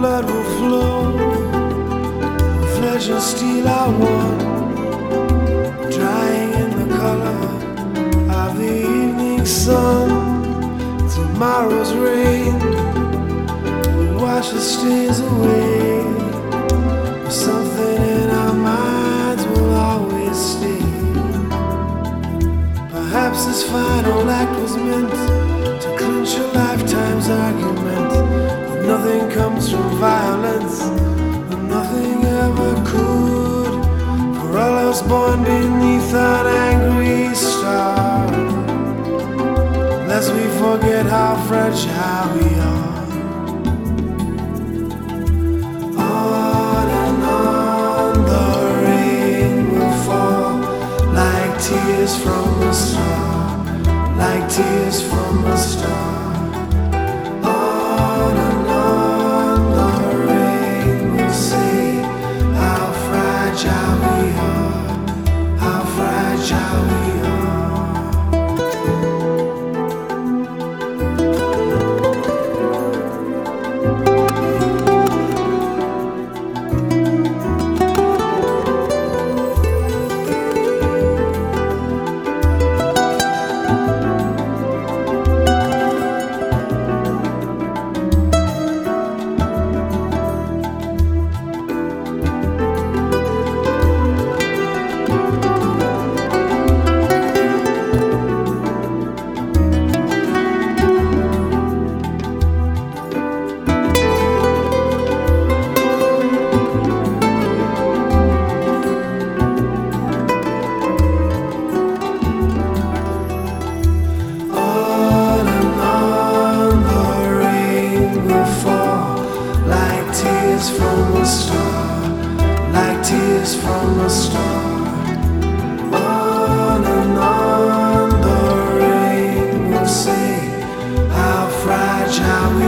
flow. Flesh and steel are one, drying in the color of the evening sun. Tomorrow's rain will wash the stains away. Something in our minds will always stay. Perhaps this final act was meant to clinch your lifetime's violence, and nothing ever could. For all us born beneath an angry star, lest we forget how fragile we are. On and on the rain will fall like tears from a star, like tears from a star. Fragile how we